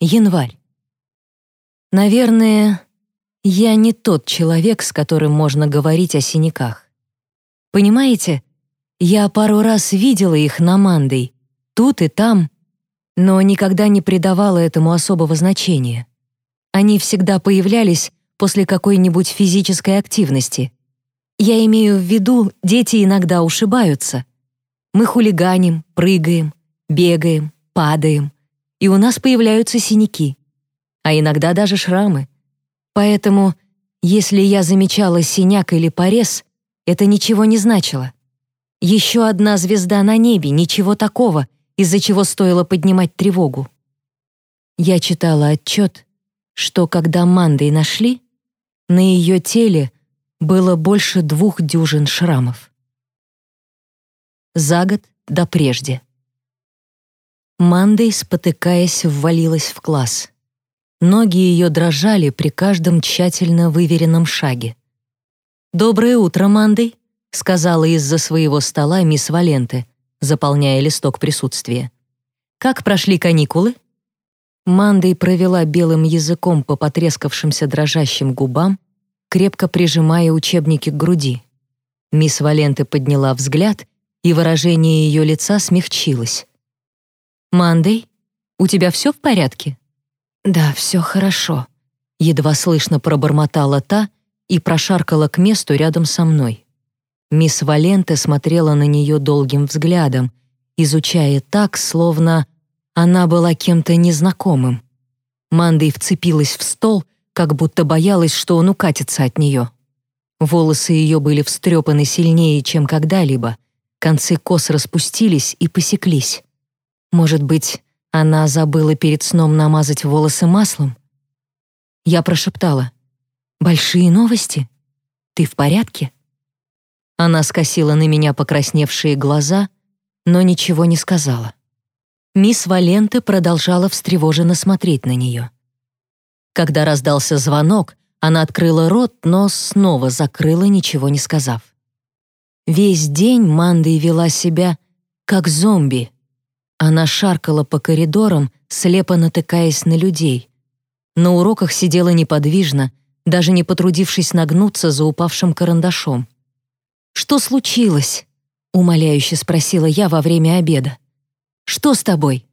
Январь. Наверное, я не тот человек, с которым можно говорить о синяках. Понимаете, я пару раз видела их на Мандой, тут и там, но никогда не придавала этому особого значения. Они всегда появлялись после какой-нибудь физической активности. Я имею в виду, дети иногда ушибаются. Мы хулиганим, прыгаем, бегаем, падаем и у нас появляются синяки, а иногда даже шрамы. Поэтому, если я замечала синяк или порез, это ничего не значило. Еще одна звезда на небе, ничего такого, из-за чего стоило поднимать тревогу. Я читала отчет, что когда Мандой нашли, на ее теле было больше двух дюжин шрамов. За год до прежде. Мандей, спотыкаясь, ввалилась в класс. Ноги ее дрожали при каждом тщательно выверенном шаге. «Доброе утро, Мандей», — сказала из-за своего стола мисс Валенте, заполняя листок присутствия. «Как прошли каникулы?» Мандей провела белым языком по потрескавшимся дрожащим губам, крепко прижимая учебники к груди. Мисс Валенте подняла взгляд, и выражение ее лица смягчилось. «Мандей, у тебя все в порядке?» «Да, все хорошо», — едва слышно пробормотала та и прошаркала к месту рядом со мной. Мисс Валенте смотрела на нее долгим взглядом, изучая так, словно она была кем-то незнакомым. Мандей вцепилась в стол, как будто боялась, что он укатится от нее. Волосы ее были встрепаны сильнее, чем когда-либо, концы кос распустились и посеклись. Может быть, она забыла перед сном намазать волосы маслом? Я прошептала. «Большие новости? Ты в порядке?» Она скосила на меня покрасневшие глаза, но ничего не сказала. Мисс Валенте продолжала встревоженно смотреть на нее. Когда раздался звонок, она открыла рот, но снова закрыла, ничего не сказав. Весь день Манда вела себя как зомби, она шаркала по коридорам, слепо натыкаясь на людей. На уроках сидела неподвижно, даже не потрудившись нагнуться за упавшим карандашом. «Что случилось?» — умоляюще спросила я во время обеда. «Что с тобой?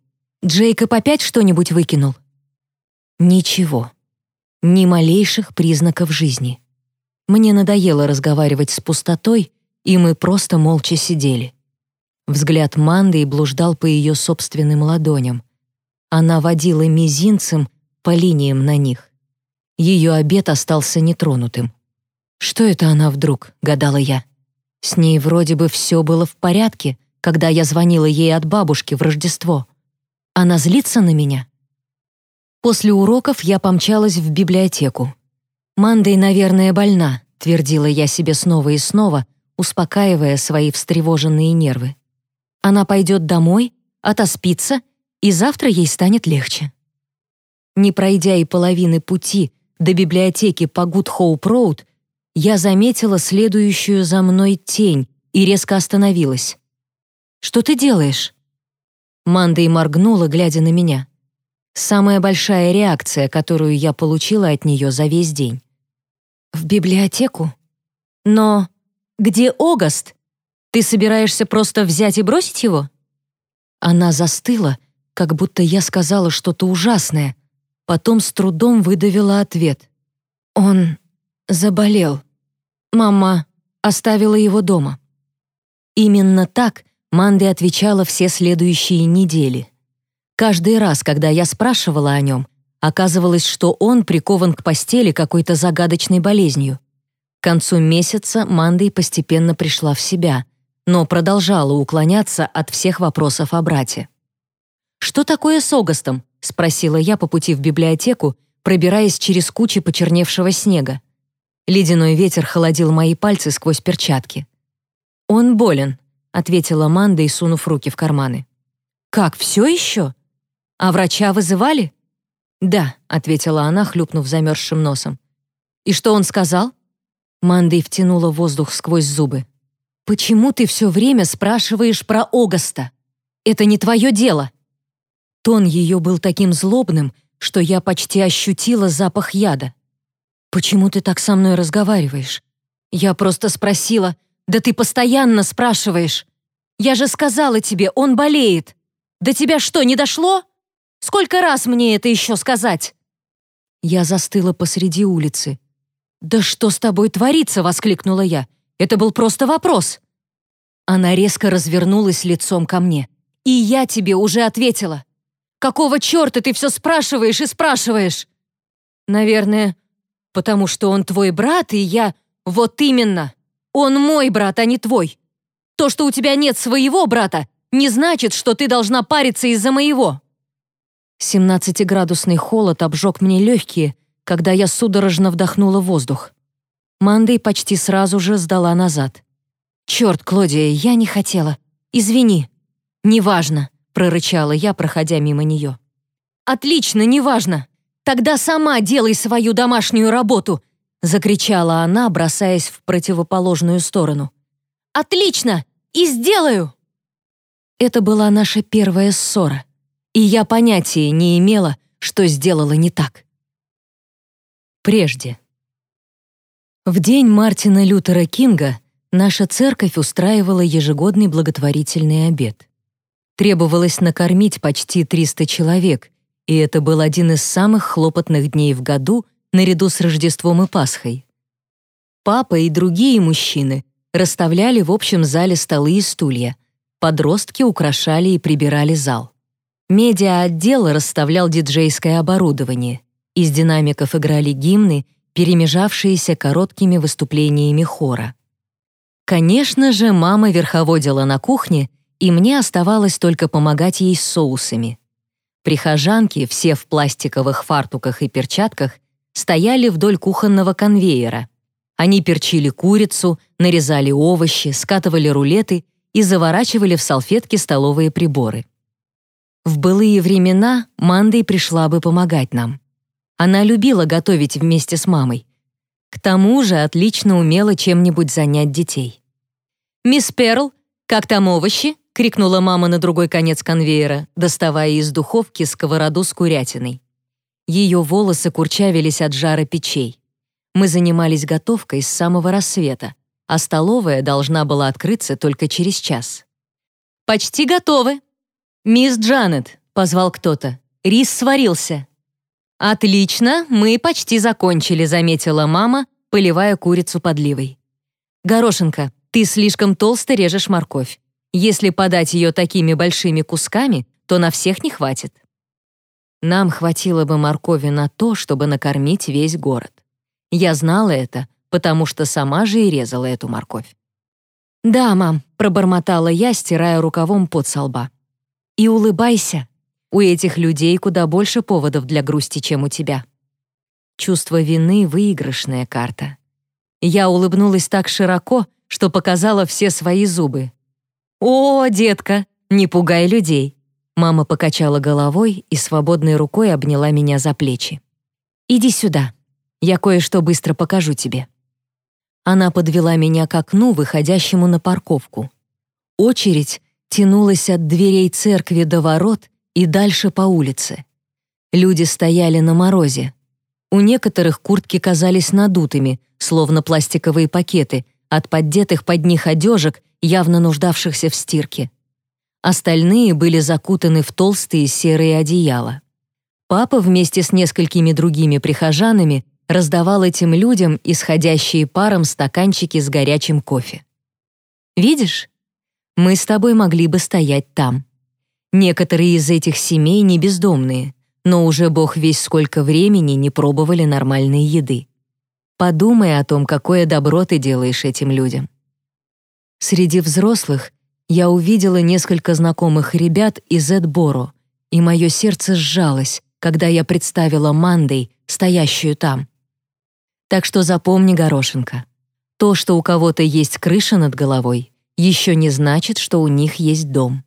Джейкоб опять что-нибудь выкинул?» Ничего. Ни малейших признаков жизни. Мне надоело разговаривать с пустотой, и мы просто молча сидели. Взгляд Манды блуждал по ее собственным ладоням. Она водила мизинцем по линиям на них. Ее обед остался нетронутым. «Что это она вдруг?» — гадала я. С ней вроде бы все было в порядке, когда я звонила ей от бабушки в Рождество. Она злится на меня? После уроков я помчалась в библиотеку. «Мандэй, наверное, больна», — твердила я себе снова и снова, успокаивая свои встревоженные нервы. Она пойдет домой, отоспится, и завтра ей станет легче. Не пройдя и половины пути до библиотеки по Гуд-Хоуп-Роуд, я заметила следующую за мной тень и резко остановилась. «Что ты делаешь?» Манда и моргнула, глядя на меня. Самая большая реакция, которую я получила от нее за весь день. «В библиотеку? Но где Огаст?» Ты собираешься просто взять и бросить его?» Она застыла, как будто я сказала что-то ужасное. Потом с трудом выдавила ответ. «Он заболел. Мама оставила его дома». Именно так Манди отвечала все следующие недели. Каждый раз, когда я спрашивала о нем, оказывалось, что он прикован к постели какой-то загадочной болезнью. К концу месяца Мандой постепенно пришла в себя, но продолжала уклоняться от всех вопросов о брате. «Что такое с Огастом?» — спросила я по пути в библиотеку, пробираясь через кучи почерневшего снега. Ледяной ветер холодил мои пальцы сквозь перчатки. «Он болен», — ответила Манда, сунув руки в карманы. «Как, все еще? А врача вызывали?» «Да», — ответила она, хлюпнув замерзшим носом. «И что он сказал?» Мандой втянула воздух сквозь зубы. «Почему ты все время спрашиваешь про Огаста? Это не твое дело». Тон ее был таким злобным, что я почти ощутила запах яда. «Почему ты так со мной разговариваешь?» Я просто спросила. «Да ты постоянно спрашиваешь. Я же сказала тебе, он болеет. До тебя что, не дошло? Сколько раз мне это еще сказать?» Я застыла посреди улицы. «Да что с тобой творится?» — воскликнула я. «Это был просто вопрос». Она резко развернулась лицом ко мне. «И я тебе уже ответила. Какого черта ты все спрашиваешь и спрашиваешь?» «Наверное, потому что он твой брат, и я...» «Вот именно! Он мой брат, а не твой! То, что у тебя нет своего брата, не значит, что ты должна париться из-за моего!» Семнадцатиградусный холод обжег мне легкие, когда я судорожно вдохнула воздух. Мандей почти сразу же сдала назад. «Черт, Клодия, я не хотела. Извини». «Неважно», — прорычала я, проходя мимо нее. «Отлично, неважно. Тогда сама делай свою домашнюю работу закричала она, бросаясь в противоположную сторону. «Отлично! И сделаю!» Это была наша первая ссора, и я понятия не имела, что сделала не так. Прежде. В день Мартина Лютера Кинга наша церковь устраивала ежегодный благотворительный обед. Требовалось накормить почти 300 человек, и это был один из самых хлопотных дней в году наряду с Рождеством и Пасхой. Папа и другие мужчины расставляли в общем зале столы и стулья. Подростки украшали и прибирали зал. Медиа-отдел расставлял диджейское оборудование. Из динамиков играли гимны, перемежавшиеся короткими выступлениями хора. Конечно же, мама верховодила на кухне, и мне оставалось только помогать ей с соусами. Прихожанки, все в пластиковых фартуках и перчатках, стояли вдоль кухонного конвейера. Они перчили курицу, нарезали овощи, скатывали рулеты и заворачивали в салфетки столовые приборы. В былые времена Мандой пришла бы помогать нам. Она любила готовить вместе с мамой. К тому же отлично умела чем-нибудь занять детей. «Мисс Перл, как там овощи?» — крикнула мама на другой конец конвейера, доставая из духовки сковороду с курятиной. Ее волосы курчавились от жара печей. Мы занимались готовкой с самого рассвета, а столовая должна была открыться только через час. «Почти готовы!» «Мисс Джанет», — позвал кто-то, — «рис сварился». «Отлично, мы почти закончили», — заметила мама, поливая курицу подливой. «Горошенко, ты слишком толсто режешь морковь. Если подать ее такими большими кусками, то на всех не хватит». Нам хватило бы моркови на то, чтобы накормить весь город. Я знала это, потому что сама же и резала эту морковь. «Да, мам», — пробормотала я, стирая рукавом под со лба. «И улыбайся. У этих людей куда больше поводов для грусти, чем у тебя». Чувство вины — выигрышная карта. Я улыбнулась так широко, что показала все свои зубы. «О, детка, не пугай людей. Мама покачала головой и свободной рукой обняла меня за плечи. «Иди сюда. Я кое-что быстро покажу тебе». Она подвела меня к окну, выходящему на парковку. Очередь тянулась от дверей церкви до ворот и дальше по улице. Люди стояли на морозе. У некоторых куртки казались надутыми, словно пластиковые пакеты, от поддетых под них одежек, явно нуждавшихся в стирке. Остальные были закутаны в толстые серые одеяла. Папа вместе с несколькими другими прихожанами раздавал этим людям исходящие паром стаканчики с горячим кофе. «Видишь? Мы с тобой могли бы стоять там. Некоторые из этих семей не бездомные, но уже бог весь сколько времени не пробовали нормальной еды. Подумай о том, какое добро ты делаешь этим людям». Среди взрослых я увидела несколько знакомых ребят из Эдборо, и мое сердце сжалось, когда я представила Мандей, стоящую там. Так что запомни, Горошенко, то, что у кого-то есть крыша над головой, еще не значит, что у них есть дом.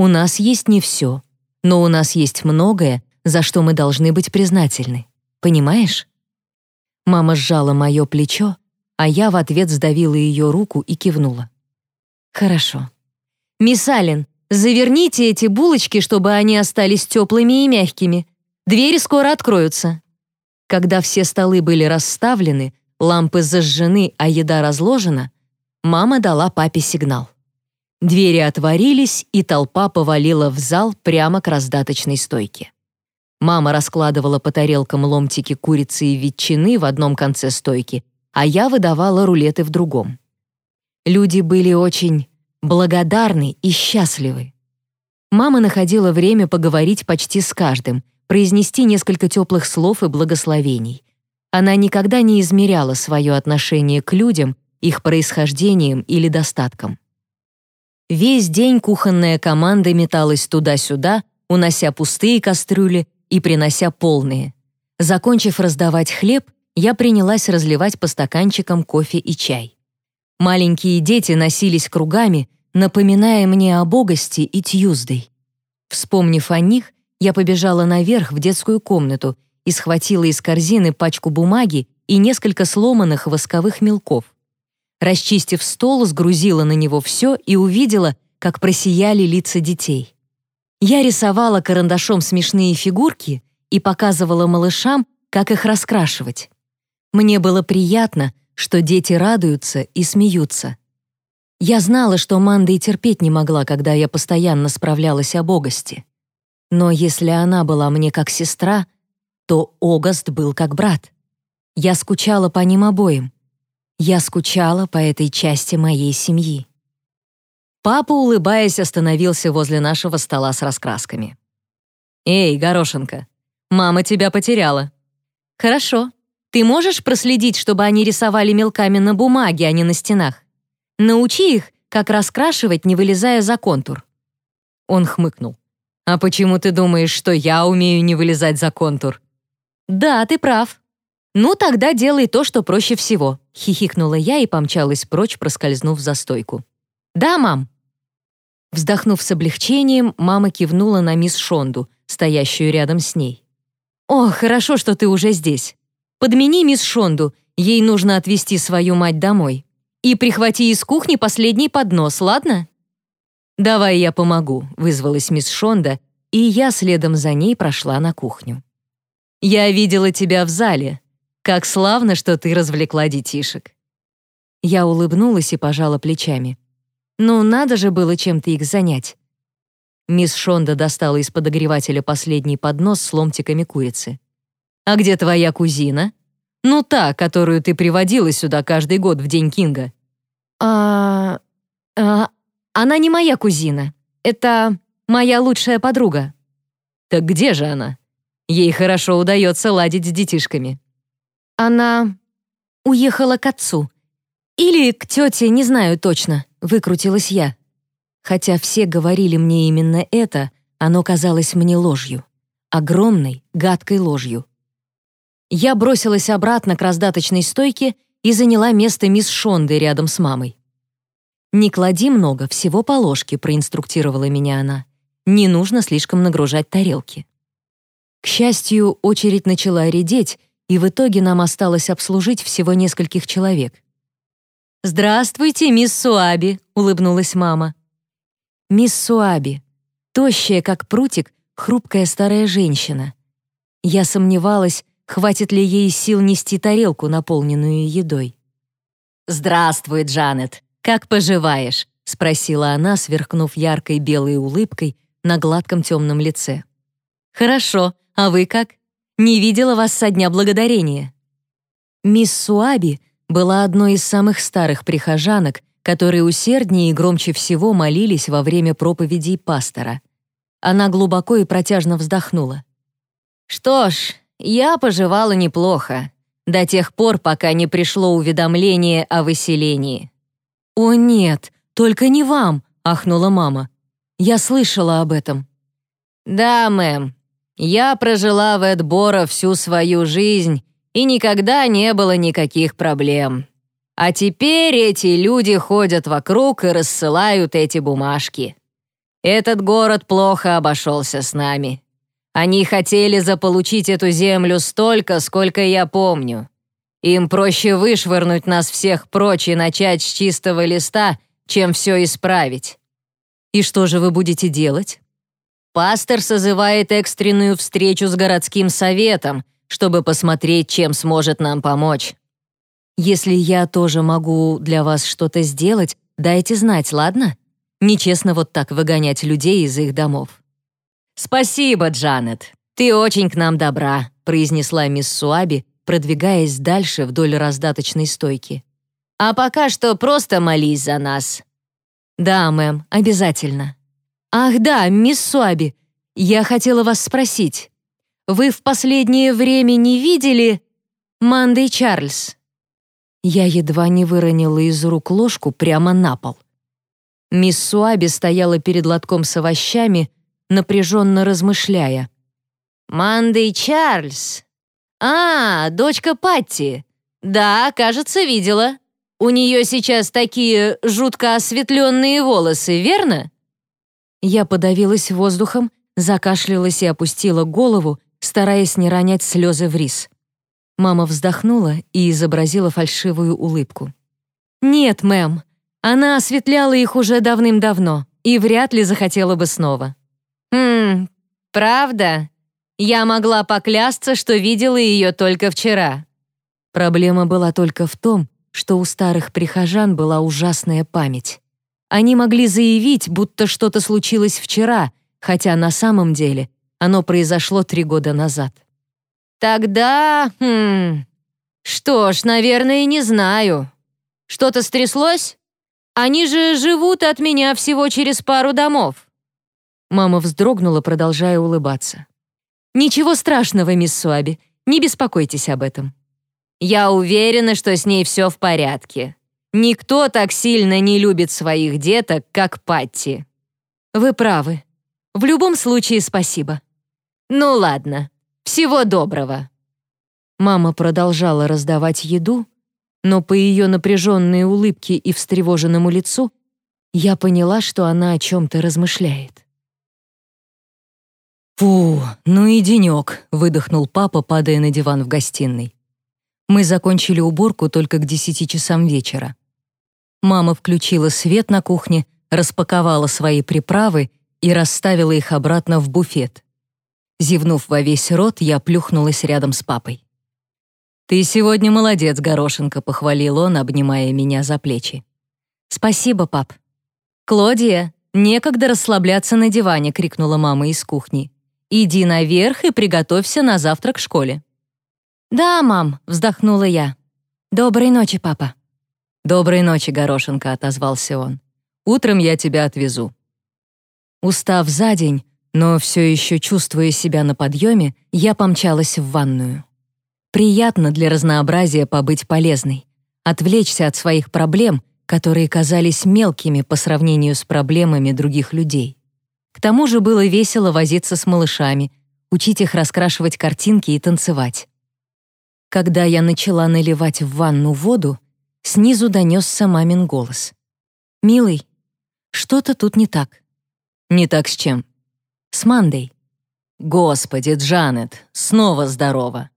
У нас есть не все, но у нас есть многое, за что мы должны быть признательны. Понимаешь? Мама сжала мое плечо, а я в ответ сдавила ее руку и кивнула. Хорошо. «Мисс Аллен, заверните эти булочки, чтобы они остались теплыми и мягкими. Двери скоро откроются». Когда все столы были расставлены, лампы зажжены, а еда разложена, мама дала папе сигнал. Двери отворились, и толпа повалила в зал прямо к раздаточной стойке. Мама раскладывала по тарелкам ломтики курицы и ветчины в одном конце стойки, а я выдавала рулеты в другом. Люди были очень благодарны и счастливы. Мама находила время поговорить почти с каждым, произнести несколько теплых слов и благословений. Она никогда не измеряла свое отношение к людям, их происхождением или достатком. Весь день кухонная команда металась туда-сюда, унося пустые кастрюли и принося полные. Закончив раздавать хлеб, я принялась разливать по стаканчикам кофе и чай. Маленькие дети носились кругами, напоминая мне о Богости и Тьюздей. Вспомнив о них, я побежала наверх в детскую комнату и схватила из корзины пачку бумаги и несколько сломанных восковых мелков. Расчистив стол, сгрузила на него все и увидела, как просияли лица детей. Я рисовала карандашом смешные фигурки и показывала малышам, как их раскрашивать. Мне было приятно, что дети радуются и смеются. Я знала, что Манда и терпеть не могла, когда я постоянно справлялась о Огасте. Но если она была мне как сестра, то Огаст был как брат. Я скучала по ним обоим. Я скучала по этой части моей семьи. Папа, улыбаясь, остановился возле нашего стола с раскрасками. «Эй, Горошенко, мама тебя потеряла». «Хорошо. Ты можешь проследить, чтобы они рисовали мелками на бумаге, а не на стенах? Научи их, как раскрашивать, не вылезая за контур». Он хмыкнул. «А почему ты думаешь, что я умею не вылезать за контур?» «Да, ты прав. «Ну, тогда делай то, что проще всего», — хихикнула я и помчалась прочь, проскользнув за стойку. «Да, мам». Вздохнув с облегчением, мама кивнула на мисс Шонду, стоящую рядом с ней. «О, хорошо, что ты уже здесь. Подмени мисс Шонду, ей нужно отвезти свою мать домой. И прихвати из кухни последний поднос, ладно?» «Давай я помогу», — вызвалась мисс Шонда, и я следом за ней прошла на кухню. «Я видела тебя в зале», как славно, что ты развлекла детишек». Я улыбнулась и пожала плечами. «Ну, надо же было чем-то их занять». Мисс Шонда достала из подогревателя последний поднос с ломтиками курицы. «А где твоя кузина?» «Ну, та, которую ты приводила сюда каждый год в День Кинга». «А... а... она не моя кузина. Это моя лучшая подруга». «Так где же она? Ей хорошо удается ладить с детишками». Она уехала к отцу. Или к тете, не знаю точно, выкрутилась я. Хотя все говорили мне именно это, оно казалось мне ложью. Огромной, гадкой ложью. Я бросилась обратно к раздаточной стойке и заняла место мисс Шонды рядом с мамой. «Не клади много, всего по ложке», — проинструктировала меня она. «Не нужно слишком нагружать тарелки». К счастью, очередь начала редеть, и в итоге нам осталось обслужить всего нескольких человек. «Здравствуйте, мисс Суаби», — улыбнулась мама. Мисс Суаби, тощая, как прутик, хрупкая старая женщина. Я сомневалась, хватит ли ей сил нести тарелку, наполненную едой. «Здравствуй, Джанет, как поживаешь?» — спросила она, сверкнув яркой белой улыбкой на гладком темном лице. «Хорошо, а вы как?» Не видела вас со дня благодарения». Мисс Суаби была одной из самых старых прихожанок, которые усерднее и громче всего молились во время проповедей пастора. Она глубоко и протяжно вздохнула. «Что ж, я поживала неплохо, до тех пор, пока не пришло уведомление о выселении». «О нет, только не вам!» — ахнула мама. «Я слышала об этом». «Да, мэм, я прожила в Эдборо всю свою жизнь, и никогда не было никаких проблем. А теперь эти люди ходят вокруг и рассылают эти бумажки. Этот город плохо обошелся с нами. Они хотели заполучить эту землю столько, сколько я помню. Им проще вышвырнуть нас всех прочь и начать с чистого листа, чем все исправить. И что же вы будете делать? Пастор созывает экстренную встречу с городским советом, чтобы посмотреть, чем сможет нам помочь. Если я тоже могу для вас что-то сделать, дайте знать, ладно? Нечестно вот так выгонять людей из их домов. Спасибо, Джанет. Ты очень к нам добра, произнесла мисс Суаби, продвигаясь дальше вдоль раздаточной стойки. А пока что просто молись за нас. Да, мэм, обязательно. Ах да, мисс Суаби, я хотела вас спросить. Вы в последнее время не видели Мандей Чарльз? Я едва не выронила из рук ложку прямо на пол. Мисс Суаби стояла перед лотком с овощами, напряженно размышляя. «Мандей Чарльз? А, дочка Патти. Да, кажется, видела. У нее сейчас такие жутко осветленные волосы, верно?» Я подавилась воздухом, закашлялась и опустила голову, стараясь не ронять слезы в рис. Мама вздохнула и изобразила фальшивую улыбку. «Нет, мэм, она осветляла их уже давным-давно и вряд ли захотела бы снова». «Хм, правда? Я могла поклясться, что видела ее только вчера». Проблема была только в том, что у старых прихожан была ужасная память. Они могли заявить, будто что-то случилось вчера, хотя на самом деле оно произошло три года назад. Тогда, хм, что ж, наверное, не знаю. Что-то стряслось? Они же живут от меня всего через пару домов. Мама вздрогнула, продолжая улыбаться. Ничего страшного, мисс Суаби, не беспокойтесь об этом. Я уверена, что с ней все в порядке. Никто так сильно не любит своих деток, как Патти. Вы правы. В любом случае, спасибо. Ну ладно, всего доброго». Мама продолжала раздавать еду, но по ее напряженной улыбке и встревоженному лицу я поняла, что она о чем-то размышляет. «Фу, ну и денек», — выдохнул папа, падая на диван в гостиной. Мы закончили уборку только к десяти часам вечера. Мама включила свет на кухне, распаковала свои приправы и расставила их обратно в буфет. Зевнув во весь рот, я плюхнулась рядом с папой. «Ты сегодня молодец, Горошенко», — похвалил он, обнимая меня за плечи. «Спасибо, пап». «Клодия, некогда расслабляться на диване», — крикнула мама из кухни. «Иди наверх и приготовься на завтрак в школе». «Да, мам», — вздохнула я. «Доброй ночи, папа». «Доброй ночи, Горошенко», — отозвался он. «Утром я тебя отвезу». Устав за день, но все еще чувствуя себя на подъеме, я помчалась в ванную. Приятно для разнообразия побыть полезной, отвлечься от своих проблем, которые казались мелкими по сравнению с проблемами других людей. К тому же было весело возиться с малышами, учить их раскрашивать картинки и танцевать. Когда я начала наливать в ванну воду, снизу донесся мамин голос. «Милый, что-то тут не так». «Не так с чем?» С Мандой. Господи, Джанет, снова здорово.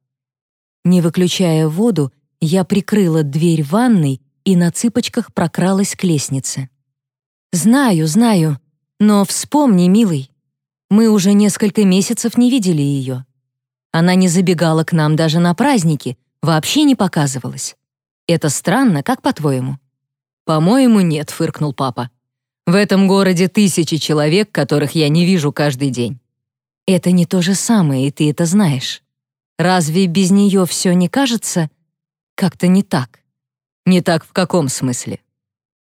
Не выключая воду, я прикрыла дверь ванной и на цыпочках прокралась к лестнице. Знаю, знаю, но вспомни, милый, мы уже несколько месяцев не видели ее. Она не забегала к нам даже на праздники, вообще не показывалась. Это странно, как по-твоему? По-моему, нет, фыркнул папа. В этом городе тысячи человек, которых я не вижу каждый день. Это не то же самое, и ты это знаешь. Разве без нее все не кажется как-то не так? Не так в каком смысле?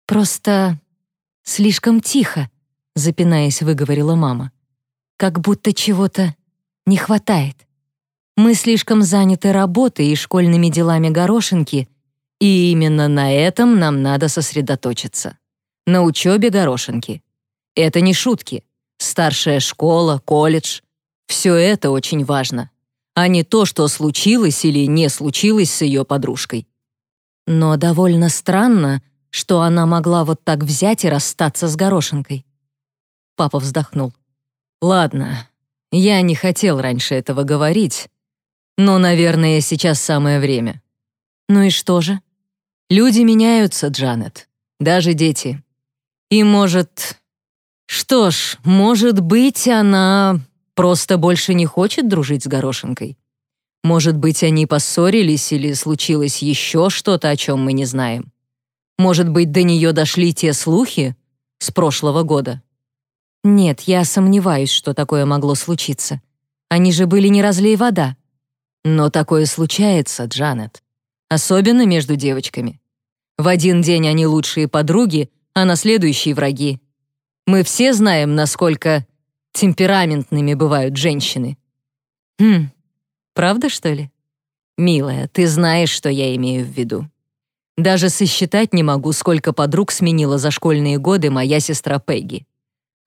Просто слишком тихо, запинаясь, выговорила мама. Как будто чего-то не хватает. Мы слишком заняты работой и школьными делами горошинки, и именно на этом нам надо сосредоточиться на учебе горошинки. Это не шутки. Старшая школа, колледж — все это очень важно, а не то, что случилось или не случилось с ее подружкой. Но довольно странно, что она могла вот так взять и расстаться с горошинкой. Папа вздохнул. «Ладно, я не хотел раньше этого говорить, но, наверное, сейчас самое время». «Ну и что же?» «Люди меняются, Джанет, даже дети. И, может, Что ж, может быть, она просто больше не хочет дружить с горошинкой. Может быть, они поссорились или случилось еще что-то, о чем мы не знаем. Может быть, до нее дошли те слухи с прошлого года. Нет, я сомневаюсь, что такое могло случиться. Они же были не разлей вода. Но такое случается, Джанет. Особенно между девочками. В один день они лучшие подруги, а на следующий — враги. Мы все знаем, насколько темпераментными бывают женщины. Хм, правда, что ли? Милая, ты знаешь, что я имею в виду. Даже сосчитать не могу, сколько подруг сменила за школьные годы моя сестра Пегги.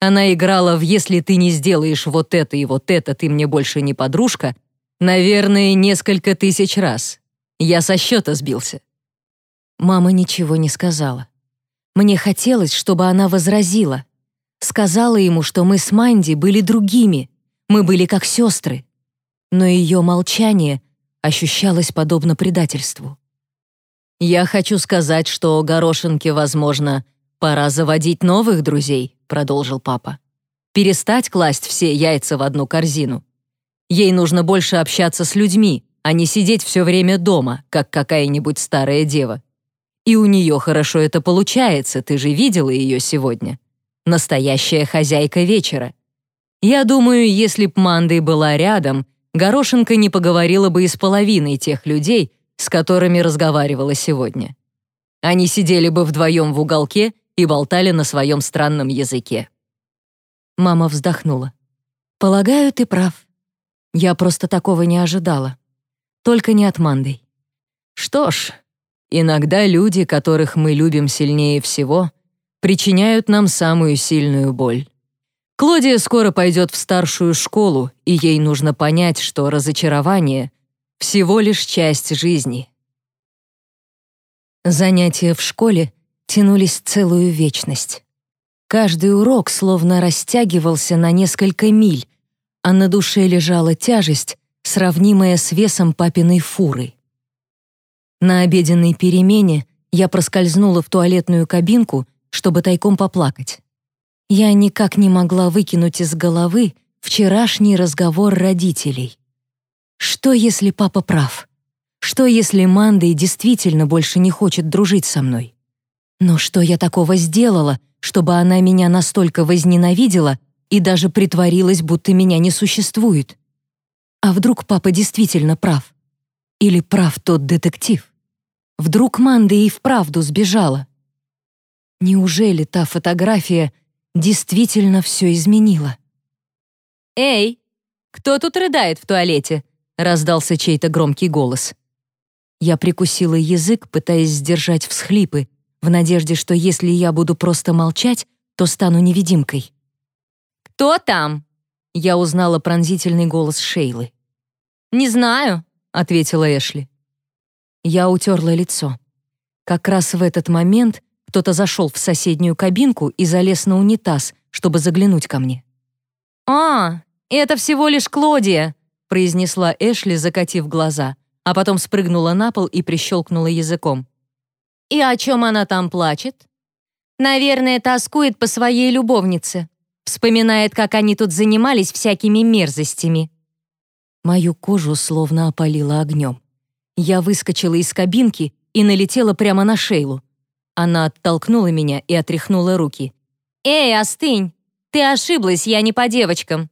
Она играла в «Если ты не сделаешь вот это и вот это, ты мне больше не подружка», наверное, несколько тысяч раз. Я со счета сбился. Мама ничего не сказала. Мне хотелось, чтобы она возразила. Сказала ему, что мы с Манди были другими, мы были как сестры. Но ее молчание ощущалось подобно предательству. «Я хочу сказать, что Горошинке, возможно, пора заводить новых друзей», — продолжил папа. «Перестать класть все яйца в одну корзину. Ей нужно больше общаться с людьми, а не сидеть все время дома, как какая-нибудь старая дева. И у нее хорошо это получается, ты же видела ее сегодня. Настоящая хозяйка вечера. Я думаю, если б Мандой была рядом, Горошенко не поговорила бы и с половиной тех людей, с которыми разговаривала сегодня. Они сидели бы вдвоем в уголке и болтали на своем странном языке. Мама вздохнула. «Полагаю, ты прав. Я просто такого не ожидала. Только не от Манды. Что ж, иногда люди, которых мы любим сильнее всего, причиняют нам самую сильную боль. Клодия скоро пойдет в старшую школу, и ей нужно понять, что разочарование всего лишь часть жизни. Занятия в школе тянулись целую вечность. Каждый урок словно растягивался на несколько миль, а на душе лежала тяжесть, сравнимая с весом папиной фуры. На обеденной перемене я проскользнула в туалетную кабинку, чтобы тайком поплакать. Я никак не могла выкинуть из головы вчерашний разговор родителей. Что, если папа прав? Что, если Манда действительно больше не хочет дружить со мной? Но что я такого сделала, чтобы она меня настолько возненавидела и даже притворилась, будто меня не существует? А вдруг папа действительно прав? Или прав тот детектив? Вдруг Манда и вправду сбежала? Неужели та фотография действительно все изменила? «Эй, кто тут рыдает в туалете?» раздался чей-то громкий голос. Я прикусила язык, пытаясь сдержать всхлипы, в надежде, что если я буду просто молчать, то стану невидимкой. «Кто там?» Я узнала пронзительный голос Шейлы. «Не знаю», — ответила Эшли. Я утерла лицо. Как раз в этот момент кто-то зашел в соседнюю кабинку и залез на унитаз, чтобы заглянуть ко мне. «А, это всего лишь Клодия», произнесла Эшли, закатив глаза, а потом спрыгнула на пол и прищелкнула языком. «И о чем она там плачет?» «Наверное, тоскует по своей любовнице. Вспоминает, как они тут занимались всякими мерзостями». Мою кожу словно опалило огнем. Я выскочила из кабинки и налетела прямо на Шейлу. Она оттолкнула меня и отряхнула руки. «Эй, остынь! Ты ошиблась, я не по девочкам!»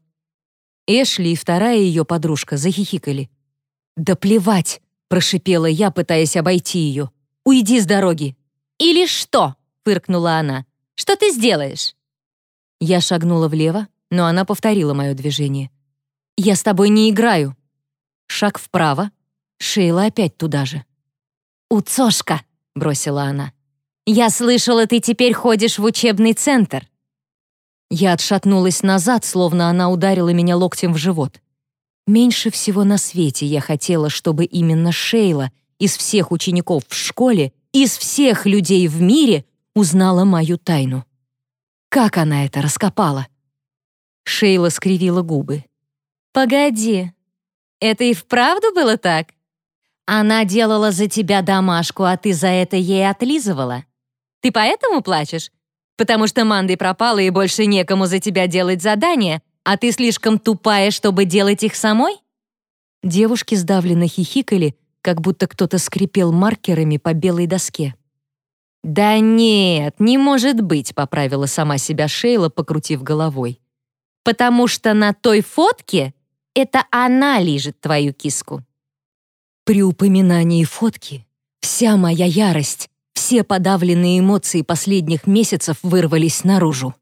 Эшли и вторая ее подружка захихикали. «Да плевать!» — прошипела я, пытаясь обойти ее. «Уйди с дороги!» «Или что?» — фыркнула она. «Что ты сделаешь?» Я шагнула влево, но она повторила мое движение. «Я с тобой не играю!» Шаг вправо. Шейла опять туда же. «Уцошка!» — бросила она. «Я слышала, ты теперь ходишь в учебный центр». Я отшатнулась назад, словно она ударила меня локтем в живот. Меньше всего на свете я хотела, чтобы именно Шейла из всех учеников в школе, из всех людей в мире узнала мою тайну. Как она это раскопала? Шейла скривила губы. «Погоди, это и вправду было так? Она делала за тебя домашку, а ты за это ей отлизывала? Ты поэтому плачешь? Потому что Мандой пропала и больше некому за тебя делать задания, а ты слишком тупая, чтобы делать их самой?» Девушки сдавленно хихикали, как будто кто-то скрипел маркерами по белой доске. «Да нет, не может быть», — поправила сама себя Шейла, покрутив головой. «Потому что на той фотке это она лижет твою киску». При упоминании фотки вся моя ярость, все подавленные эмоции последних месяцев вырвались наружу.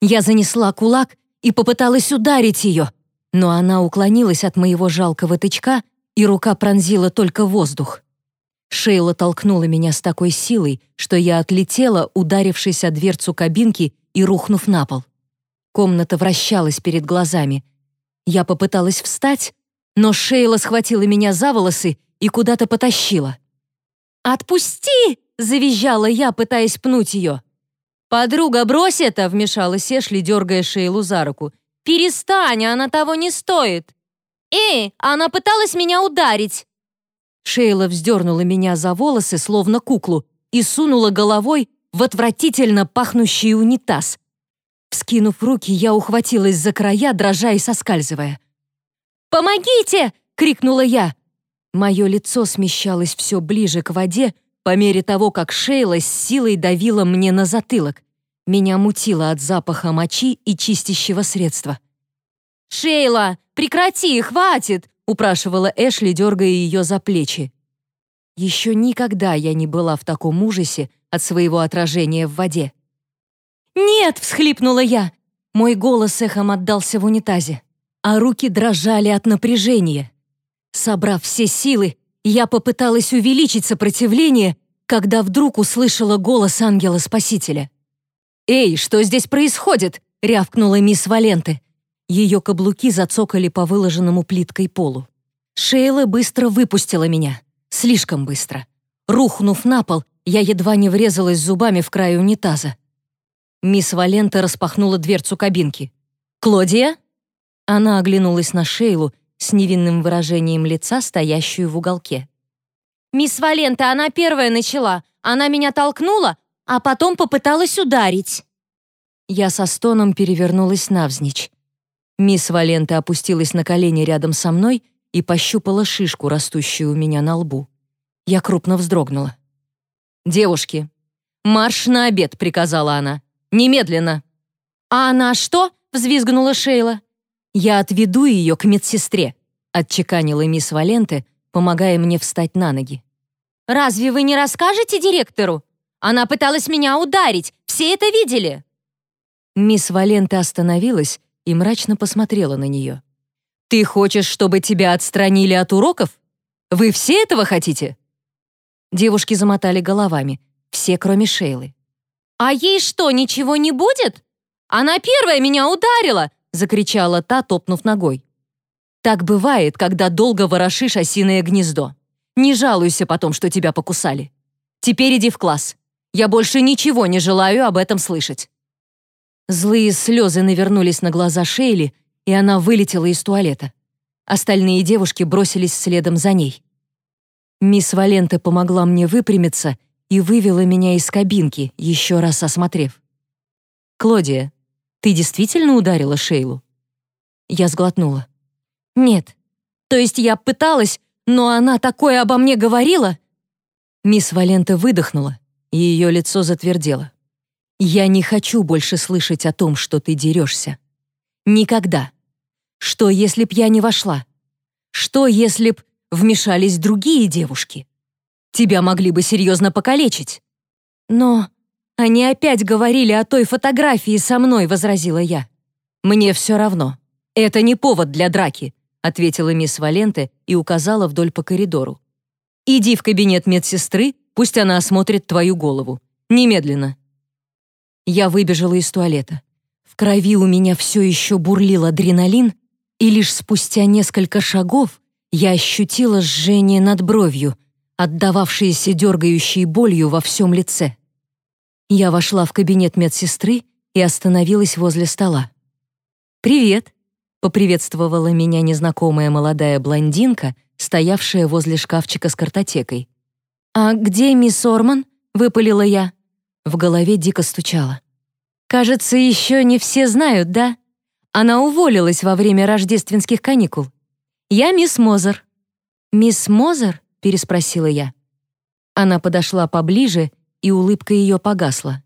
Я занесла кулак и попыталась ударить ее, но она уклонилась от моего жалкого тычка, и рука пронзила только воздух. Шейла толкнула меня с такой силой, что я отлетела, ударившись о дверцу кабинки и рухнув на пол. Комната вращалась перед глазами. Я попыталась встать, но Шейла схватила меня за волосы и куда-то потащила. «Отпусти!» — завизжала я, пытаясь пнуть ее. «Подруга, брось это!» — вмешалась Эшли, дергая Шейлу за руку. «Перестань, она того не стоит!» «Эй, она пыталась меня ударить!» Шейла вздернула меня за волосы, словно куклу, и сунула головой в отвратительно пахнущий унитаз. Вскинув руки, я ухватилась за края, дрожа и соскальзывая. «Помогите!» — крикнула я. Мое лицо смещалось все ближе к воде, по мере того, как Шейла с силой давила мне на затылок. Меня мутило от запаха мочи и чистящего средства. «Шейла, прекрати, хватит!» — упрашивала Эшли, дергая ее за плечи. Еще никогда я не была в таком ужасе от своего отражения в воде. «Нет!» — всхлипнула я. Мой голос эхом отдался в унитазе, а руки дрожали от напряжения. Собрав все силы, я попыталась увеличить сопротивление, когда вдруг услышала голос ангела-спасителя. «Эй, что здесь происходит?» — рявкнула мисс Валенты. Ее каблуки зацокали по выложенному плиткой полу. Шейла быстро выпустила меня. Слишком быстро. Рухнув на пол, я едва не врезалась зубами в край унитаза. Мисс Валента распахнула дверцу кабинки. «Клодия?» Она оглянулась на Шейлу с невинным выражением лица, стоящую в уголке. «Мисс Валента, она первая начала. Она меня толкнула, а потом попыталась ударить». Я со стоном перевернулась навзничь. Мисс Валента опустилась на колени рядом со мной и пощупала шишку, растущую у меня на лбу. Я крупно вздрогнула. «Девушки, марш на обед», — приказала она. «Немедленно». «А она что?» — взвизгнула Шейла. «Я отведу ее к медсестре», — отчеканила мисс Валенте, помогая мне встать на ноги. «Разве вы не расскажете директору? Она пыталась меня ударить, все это видели». Мисс Валента остановилась и мрачно посмотрела на нее. «Ты хочешь, чтобы тебя отстранили от уроков? Вы все этого хотите?» Девушки замотали головами, все, кроме Шейлы. «А ей что, ничего не будет? Она первая меня ударила!» закричала та, топнув ногой. «Так бывает, когда долго ворошишь осиное гнездо. Не жалуйся потом, что тебя покусали. Теперь иди в класс. Я больше ничего не желаю об этом слышать». Злые слезы навернулись на глаза Шейли, и она вылетела из туалета. Остальные девушки бросились следом за ней. Мисс Валента помогла мне выпрямиться и вывела меня из кабинки, еще раз осмотрев. «Клодия, ты действительно ударила Шейлу?» Я сглотнула. «Нет. То есть я пыталась, но она такое обо мне говорила?» Мисс Валента выдохнула, и ее лицо затвердело. Я не хочу больше слышать о том, что ты дерешься. Никогда. Что, если б я не вошла? Что, если б вмешались другие девушки? Тебя могли бы серьезно покалечить. Но они опять говорили о той фотографии со мной, возразила я. Мне все равно. Это не повод для драки, ответила мисс Валенте и указала вдоль по коридору. Иди в кабинет медсестры, пусть она осмотрит твою голову. Немедленно. Я выбежала из туалета. В крови у меня все еще бурлил адреналин, и лишь спустя несколько шагов я ощутила жжение над бровью, отдававшееся дергающей болью во всем лице. Я вошла в кабинет медсестры и остановилась возле стола. «Привет», — поприветствовала меня незнакомая молодая блондинка, стоявшая возле шкафчика с картотекой. «А где мисс Орман?» — выпалила я. В голове дико стучало. Кажется, еще не все знают, да? Она уволилась во время рождественских каникул. Я мисс Мозер». «Мисс Мозер?» — переспросила я. Она подошла поближе, и улыбка ее погасла.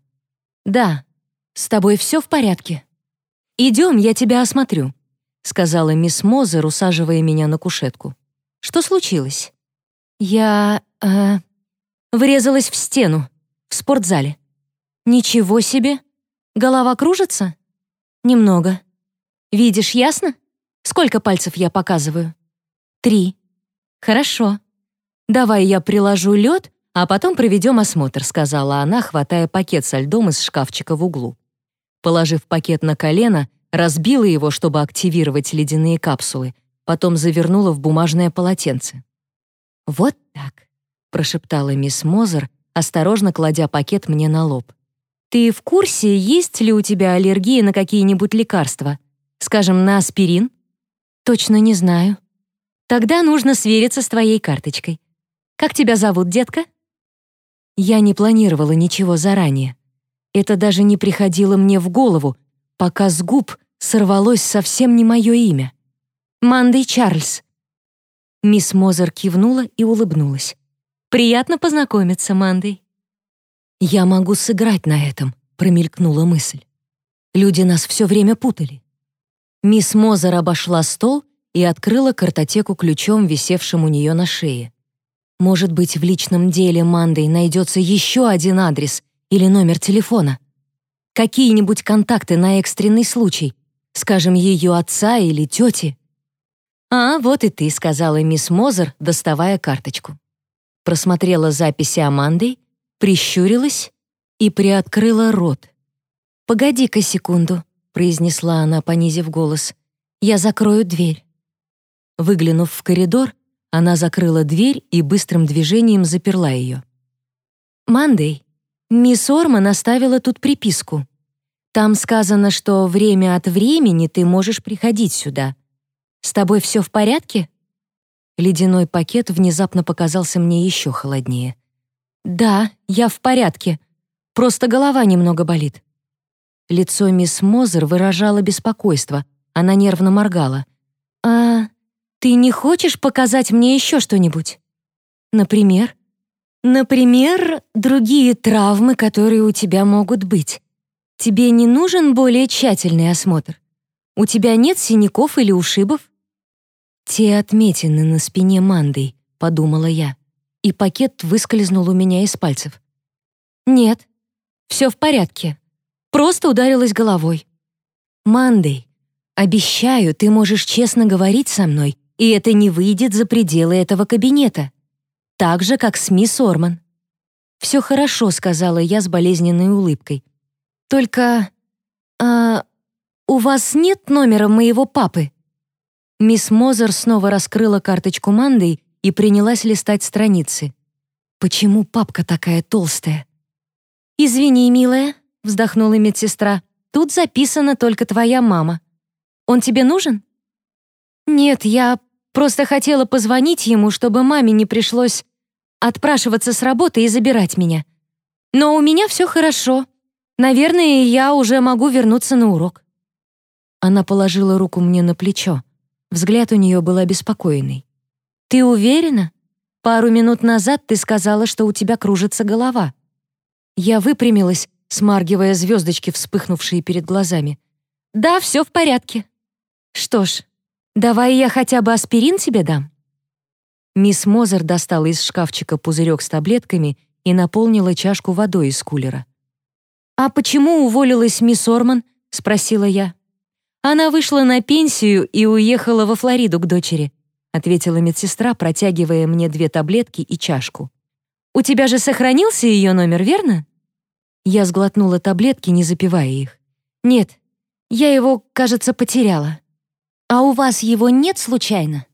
«Да, с тобой все в порядке?» «Идем, я тебя осмотрю», — сказала мисс Мозер, усаживая меня на кушетку. «Что случилось?» «Я... Э, врезалась в стену, в спортзале». «Ничего себе! Голова кружится?» «Немного». «Видишь ясно? Сколько пальцев я показываю?» «Три». «Хорошо. Давай я приложу лед, а потом проведем осмотр», сказала она, хватая пакет со льдом из шкафчика в углу. Положив пакет на колено, разбила его, чтобы активировать ледяные капсулы, потом завернула в бумажное полотенце. «Вот так», — прошептала мисс Мозер, осторожно кладя пакет мне на лоб. «Ты в курсе, есть ли у тебя аллергия на какие-нибудь лекарства? Скажем, на аспирин?» «Точно не знаю». «Тогда нужно свериться с твоей карточкой. Как тебя зовут, детка?» Я не планировала ничего заранее. Это даже не приходило мне в голову, пока с губ сорвалось совсем не мое имя. «Мандей Чарльз», Мисс Мозер кивнула и улыбнулась. «Приятно познакомиться, Мандой». «Я могу сыграть на этом», — промелькнула мысль. «Люди нас все время путали». Мисс Мозер обошла стол и открыла картотеку ключом, висевшим у нее на шее. Может быть, в личном деле Мандой найдется еще один адрес или номер телефона. Какие-нибудь контакты на экстренный случай, скажем, ее отца или тети. «А, вот и ты», — сказала мисс Мозер, доставая карточку. Просмотрела записи Аманды, прищурилась и приоткрыла рот. «Погоди-ка секунду», — произнесла она, понизив голос. «Я закрою дверь». Выглянув в коридор, она закрыла дверь и быстрым движением заперла ее. «Мандей, мисс Орман оставила тут приписку. Там сказано, что время от времени ты можешь приходить сюда, «С тобой все в порядке?» Ледяной пакет внезапно показался мне еще холоднее. «Да, я в порядке. Просто голова немного болит». Лицо мисс Мозер выражало беспокойство. Она нервно моргала. «А ты не хочешь показать мне еще что-нибудь?» «Например?» «Например, другие травмы, которые у тебя могут быть. Тебе не нужен более тщательный осмотр? У тебя нет синяков или ушибов?» «Те отметины на спине Мандой», — подумала я, и пакет выскользнул у меня из пальцев. «Нет, все в порядке. Просто ударилась головой». «Мандой, обещаю, ты можешь честно говорить со мной, и это не выйдет за пределы этого кабинета. Так же, как с мисс Орман». «Все хорошо», — сказала я с болезненной улыбкой. «Только... А, у вас нет номера моего папы?» Мисс Мозер снова раскрыла карточку Манды и принялась листать страницы. «Почему папка такая толстая?» «Извини, милая», — вздохнула медсестра. «Тут записана только твоя мама. Он тебе нужен?» «Нет, я просто хотела позвонить ему, чтобы маме не пришлось отпрашиваться с работы и забирать меня. Но у меня все хорошо. Наверное, я уже могу вернуться на урок». Она положила руку мне на плечо. Взгляд у нее был обеспокоенный. «Ты уверена? Пару минут назад ты сказала, что у тебя кружится голова». Я выпрямилась, смаргивая звездочки, вспыхнувшие перед глазами. «Да, все в порядке». «Что ж, давай я хотя бы аспирин тебе дам». Мисс Мозер достала из шкафчика пузырек с таблетками и наполнила чашку водой из кулера. «А почему уволилась мисс Орман?» — спросила я. Она вышла на пенсию и уехала во Флориду к дочери, ответила медсестра, протягивая мне две таблетки и чашку. У тебя же сохранился ее номер, верно? Я сглотнула таблетки, не запивая их. Нет, я его, кажется, потеряла. А у вас его нет случайно?